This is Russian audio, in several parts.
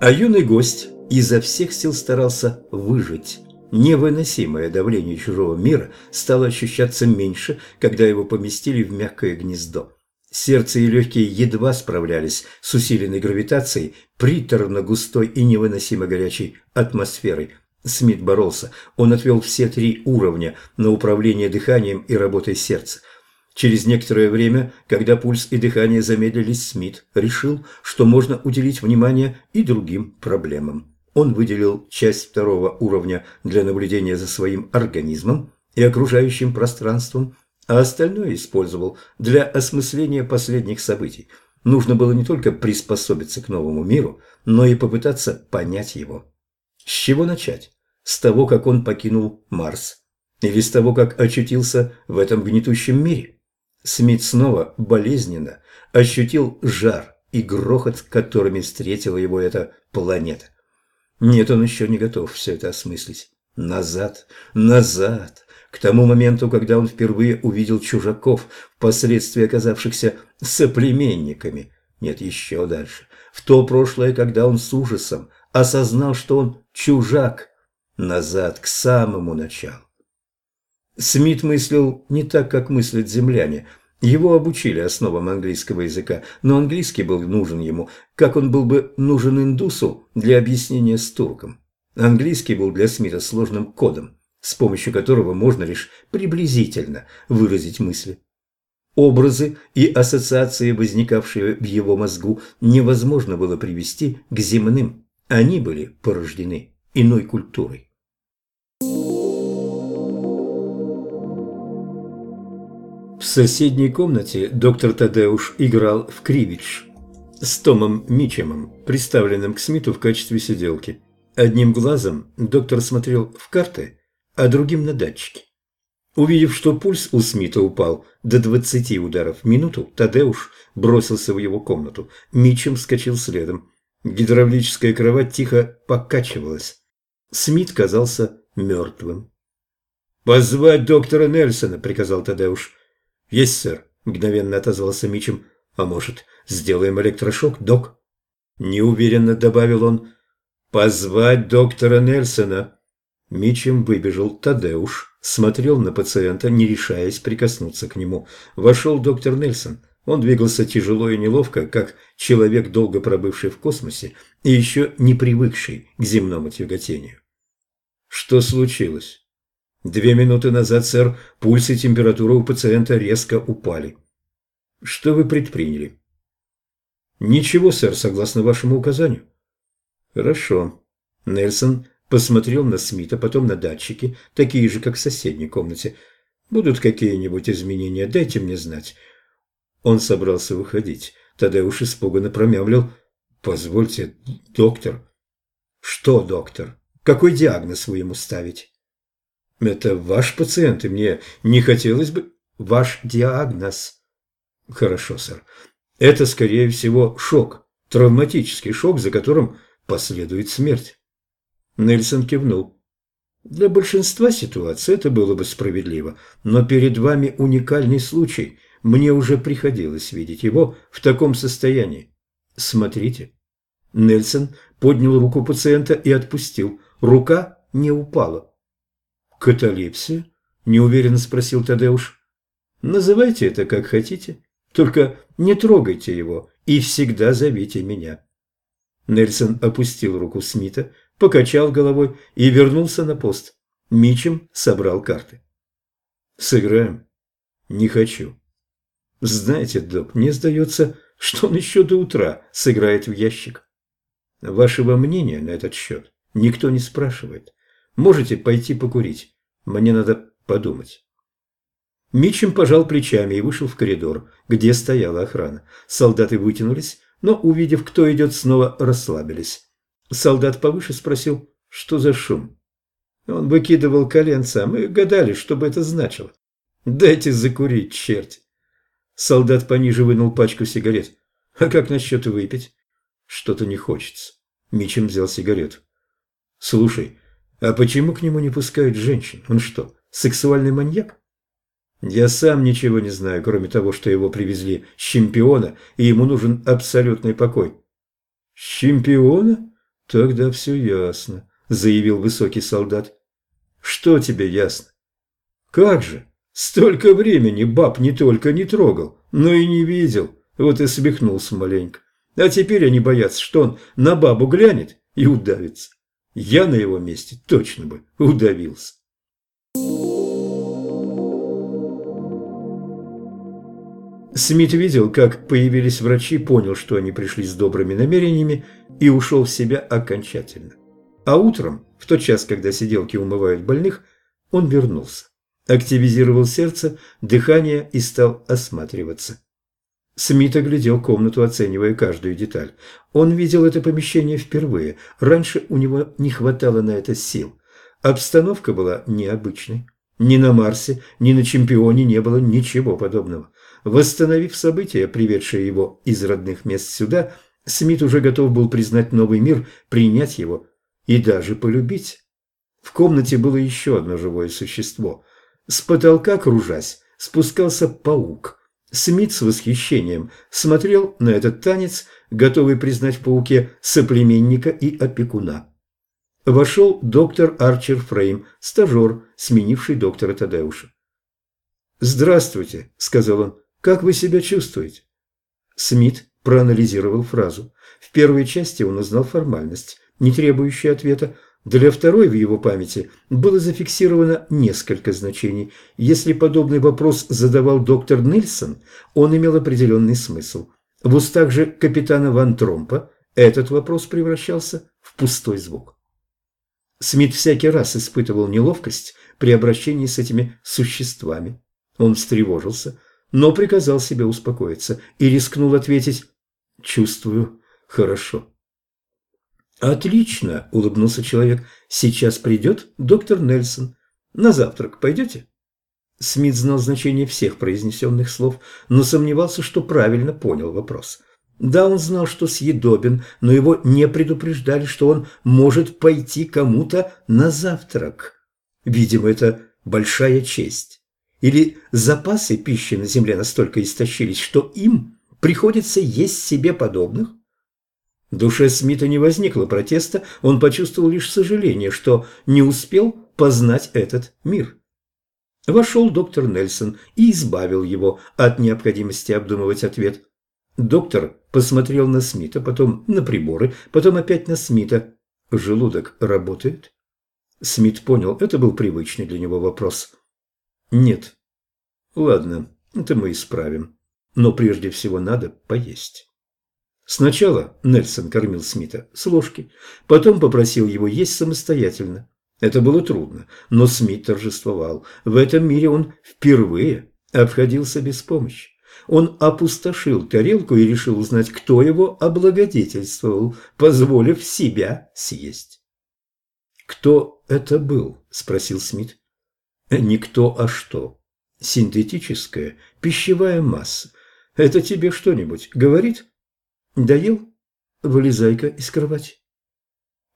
А юный гость изо всех сил старался выжить. Невыносимое давление чужого мира стало ощущаться меньше, когда его поместили в мягкое гнездо. Сердце и легкие едва справлялись с усиленной гравитацией, приторно-густой и невыносимо горячей атмосферой. Смит боролся. Он отвел все три уровня на управление дыханием и работой сердца. Через некоторое время, когда пульс и дыхание замедлились, Смит решил, что можно уделить внимание и другим проблемам. Он выделил часть второго уровня для наблюдения за своим организмом и окружающим пространством, а остальное использовал для осмысления последних событий. Нужно было не только приспособиться к новому миру, но и попытаться понять его. С чего начать? С того, как он покинул Марс? Или с того, как очутился в этом гнетущем мире? Смит снова болезненно ощутил жар и грохот, которыми встретила его эта планета. Нет, он еще не готов все это осмыслить. Назад, назад, к тому моменту, когда он впервые увидел чужаков, впоследствии оказавшихся соплеменниками. Нет, еще дальше. В то прошлое, когда он с ужасом осознал, что он чужак. Назад, к самому началу. Смит мыслил не так, как мыслят земляне. Его обучили основам английского языка, но английский был нужен ему, как он был бы нужен индусу для объяснения с турком. Английский был для Смита сложным кодом, с помощью которого можно лишь приблизительно выразить мысли. Образы и ассоциации, возникавшие в его мозгу, невозможно было привести к земным. Они были порождены иной культурой. Соседней комнате доктор Тадеуш играл в кривидж с Томом Мичемом, представленным к Смиту в качестве сиделки. Одним глазом доктор смотрел в карты, а другим на датчики. Увидев, что пульс у Смита упал до 20 ударов в минуту, Тадеуш бросился в его комнату. Мичем вскочил следом. Гидравлическая кровать тихо покачивалась. Смит казался мертвым. «Позвать доктора Нельсона», — приказал Тадеуш. «Есть, сэр», – мгновенно отозвался Мичем. «А может, сделаем электрошок, док?» Неуверенно добавил он. «Позвать доктора Нельсона». Мичем выбежал Тадеуш, смотрел на пациента, не решаясь прикоснуться к нему. Вошел доктор Нельсон. Он двигался тяжело и неловко, как человек, долго пробывший в космосе и еще не привыкший к земному тяготению. «Что случилось?» Две минуты назад, сэр, пульс и температура у пациента резко упали. Что вы предприняли? Ничего, сэр, согласно вашему указанию. Хорошо. Нельсон посмотрел на Смита, потом на датчики, такие же, как в соседней комнате. Будут какие-нибудь изменения, дайте мне знать. Он собрался выходить. Тогда уж испуганно промямлил. Позвольте, доктор. Что, доктор? Какой диагноз вы ему ставите? Это ваш пациент, и мне не хотелось бы... Ваш диагноз. Хорошо, сэр. Это, скорее всего, шок. Травматический шок, за которым последует смерть. Нельсон кивнул. Для большинства ситуаций это было бы справедливо, но перед вами уникальный случай. Мне уже приходилось видеть его в таком состоянии. Смотрите. Нельсон поднял руку пациента и отпустил. Рука не упала. «Каталепсия?» – неуверенно спросил Тадеуш. «Называйте это как хотите, только не трогайте его и всегда зовите меня». Нельсон опустил руку Смита, покачал головой и вернулся на пост. Мичем собрал карты. «Сыграем?» «Не хочу». «Знаете, док, мне сдается, что он еще до утра сыграет в ящик». «Вашего мнения на этот счет никто не спрашивает. Можете пойти покурить. Мне надо подумать. Митчем пожал плечами и вышел в коридор, где стояла охрана. Солдаты вытянулись, но, увидев, кто идет, снова расслабились. Солдат повыше спросил, что за шум. Он выкидывал коленца, а мы гадали, что бы это значило. «Дайте закурить, черт!» Солдат пониже вынул пачку сигарет. «А как насчет выпить?» «Что-то не хочется». Мичем взял сигарету. «Слушай, а почему к нему не пускают женщин? Он что, сексуальный маньяк? Я сам ничего не знаю, кроме того, что его привезли с чемпиона, и ему нужен абсолютный покой. С чемпиона? «Тогда все ясно», – заявил высокий солдат. «Что тебе ясно?» «Как же? Столько времени баб не только не трогал, но и не видел. Вот и смехнулся маленько. А теперь они боятся, что он на бабу глянет и удавится. Я на его месте точно бы удавился». Смит видел, как появились врачи, понял, что они пришли с добрыми намерениями и ушел в себя окончательно. А утром, в тот час, когда сиделки умывают больных, он вернулся, активизировал сердце, дыхание и стал осматриваться. Смит оглядел комнату, оценивая каждую деталь. Он видел это помещение впервые. Раньше у него не хватало на это сил. Обстановка была необычной. Ни на Марсе, ни на Чемпионе не было ничего подобного. Восстановив события, приведшие его из родных мест сюда, Смит уже готов был признать новый мир, принять его и даже полюбить. В комнате было еще одно живое существо. С потолка, кружась, спускался паук. Смит с восхищением смотрел на этот танец, готовый признать в пауке соплеменника и опекуна. Вошел доктор Арчер Фрейм, стажер, сменивший доктора Тадеуша. «Здравствуйте», — сказал он. «Как вы себя чувствуете?» Смит проанализировал фразу. В первой части он узнал формальность, не требующую ответа. Для второй в его памяти было зафиксировано несколько значений. Если подобный вопрос задавал доктор Нильсон, он имел определенный смысл. В устах же капитана Ван Тромпа этот вопрос превращался в пустой звук. Смит всякий раз испытывал неловкость при обращении с этими существами. Он встревожился, но приказал себе успокоиться и рискнул ответить «Чувствую хорошо». «Отлично!» – улыбнулся человек. «Сейчас придет доктор Нельсон. На завтрак пойдете?» Смит знал значение всех произнесенных слов, но сомневался, что правильно понял вопрос. Да, он знал, что съедобен, но его не предупреждали, что он может пойти кому-то на завтрак. Видимо, это большая честь. Или запасы пищи на земле настолько истощились, что им приходится есть себе подобных? В душе Смита не возникло протеста, он почувствовал лишь сожаление, что не успел познать этот мир. Вошел доктор Нельсон и избавил его от необходимости обдумывать ответ. Доктор посмотрел на Смита, потом на приборы, потом опять на Смита. Желудок работает? Смит понял, это был привычный для него вопрос. Нет. Ладно, это мы исправим. Но прежде всего надо поесть. Сначала Нельсон кормил Смита с ложки, потом попросил его есть самостоятельно. Это было трудно, но Смит торжествовал. В этом мире он впервые обходился без помощи. Он опустошил тарелку и решил узнать, кто его облагодетельствовал, позволив себя съесть. «Кто это был?» – спросил Смит. Не кто, а что. Синтетическая пищевая масса. Это тебе что-нибудь говорит? Доел? Вылезай-ка из кровати.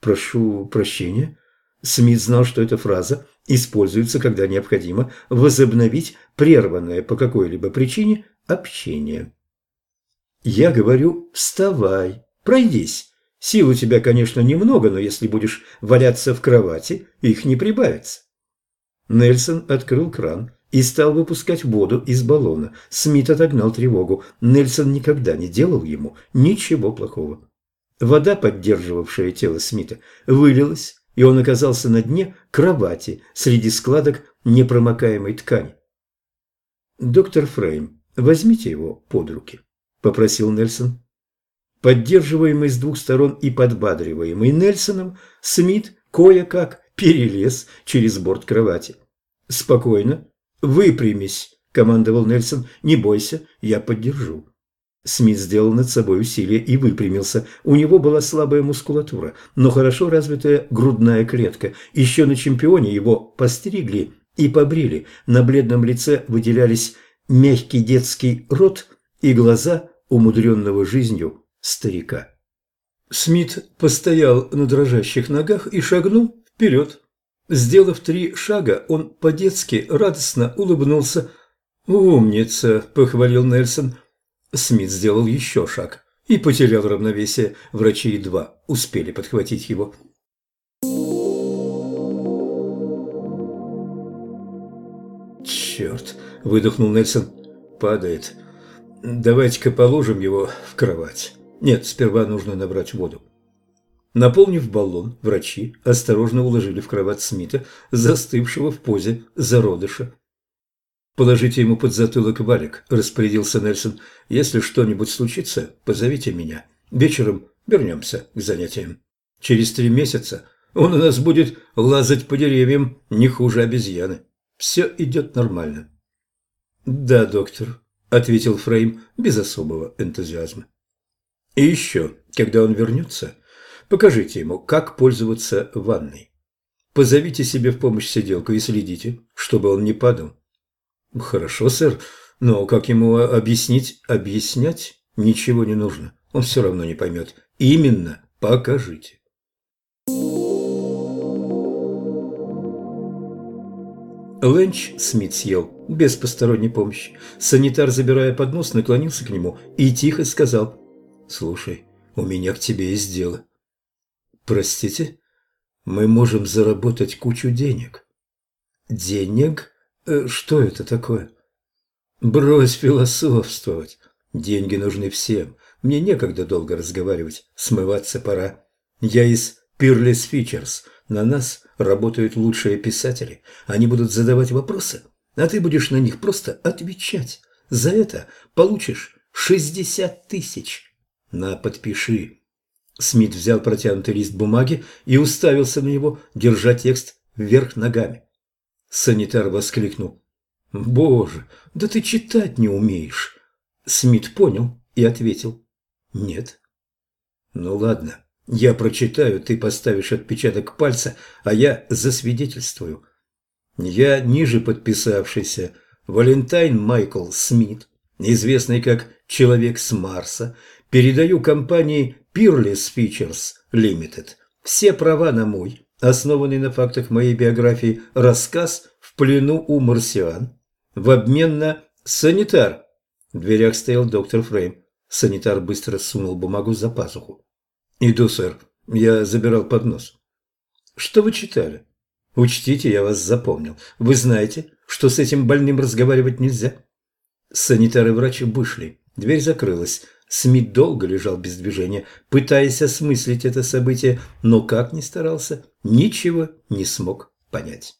Прошу прощения. Смит знал, что эта фраза используется, когда необходимо возобновить прерванное по какой-либо причине общение. Я говорю, вставай, пройдись. Сил у тебя, конечно, немного, но если будешь валяться в кровати, их не прибавится. Нельсон открыл кран и стал выпускать воду из баллона. Смит отогнал тревогу. Нельсон никогда не делал ему ничего плохого. Вода, поддерживавшая тело Смита, вылилась, и он оказался на дне кровати среди складок непромокаемой ткани. «Доктор Фрейм, возьмите его под руки», – попросил Нельсон. Поддерживаемый с двух сторон и подбадриваемый Нельсоном, Смит кое-как перелез через борт кровати. «Спокойно. Выпрямись», – командовал Нельсон. «Не бойся, я поддержу». Смит сделал над собой усилие и выпрямился. У него была слабая мускулатура, но хорошо развитая грудная клетка. Еще на чемпионе его постригли и побрили. На бледном лице выделялись мягкий детский рот и глаза умудренного жизнью старика. Смит постоял на дрожащих ногах и шагнул вперед. Сделав три шага, он по-детски радостно улыбнулся. «Умница!» – похвалил Нельсон. Смит сделал еще шаг и потерял равновесие. Врачи едва успели подхватить его. «Черт!» – выдохнул Нельсон. «Падает. Давайте-ка положим его в кровать. Нет, сперва нужно набрать воду». Наполнив баллон, врачи осторожно уложили в кровать Смита, застывшего в позе зародыша. «Положите ему под затылок валик», – распорядился Нельсон. «Если что-нибудь случится, позовите меня. Вечером вернемся к занятиям. Через три месяца он у нас будет лазать по деревьям не хуже обезьяны. Все идет нормально». «Да, доктор», – ответил Фрейм без особого энтузиазма. «И еще, когда он вернется, покажите ему, как пользоваться ванной. Позовите себе в помощь сиделку и следите, чтобы он не падал. «Хорошо, сэр, но как ему объяснить?» «Объяснять ничего не нужно, он все равно не поймет. Именно покажите». Ленч Смит съел, без посторонней помощи. Санитар, забирая поднос, наклонился к нему и тихо сказал «Слушай, у меня к тебе есть дело». «Простите, мы можем заработать кучу денег». «Денег?» Э, что это такое? Брось философствовать. Деньги нужны всем. Мне некогда долго разговаривать. Смываться пора. Я из Peerless Features. На нас работают лучшие писатели. Они будут задавать вопросы, а ты будешь на них просто отвечать. За это получишь 60 тысяч. На, подпиши. Смит взял протянутый лист бумаги и уставился на него, держа текст вверх ногами. Санитар воскликнул. «Боже, да ты читать не умеешь!» Смит понял и ответил. «Нет». «Ну ладно, я прочитаю, ты поставишь отпечаток пальца, а я засвидетельствую. Я ниже подписавшийся Валентайн Майкл Смит, известный как «Человек с Марса», передаю компании Peerless Features Limited все права на мой основанный на фактах моей биографии рассказ «В плену у марсиан» в обмен на «Санитар». В дверях стоял доктор Фрейм. Санитар быстро сунул бумагу за пазуху. «Иду, сэр. Я забирал поднос». «Что вы читали?» «Учтите, я вас запомнил. Вы знаете, что с этим больным разговаривать нельзя?» Санитар и врач вышли. Дверь закрылась. Смит долго лежал без движения, пытаясь осмыслить это событие, но как ни старался, ничего не смог понять.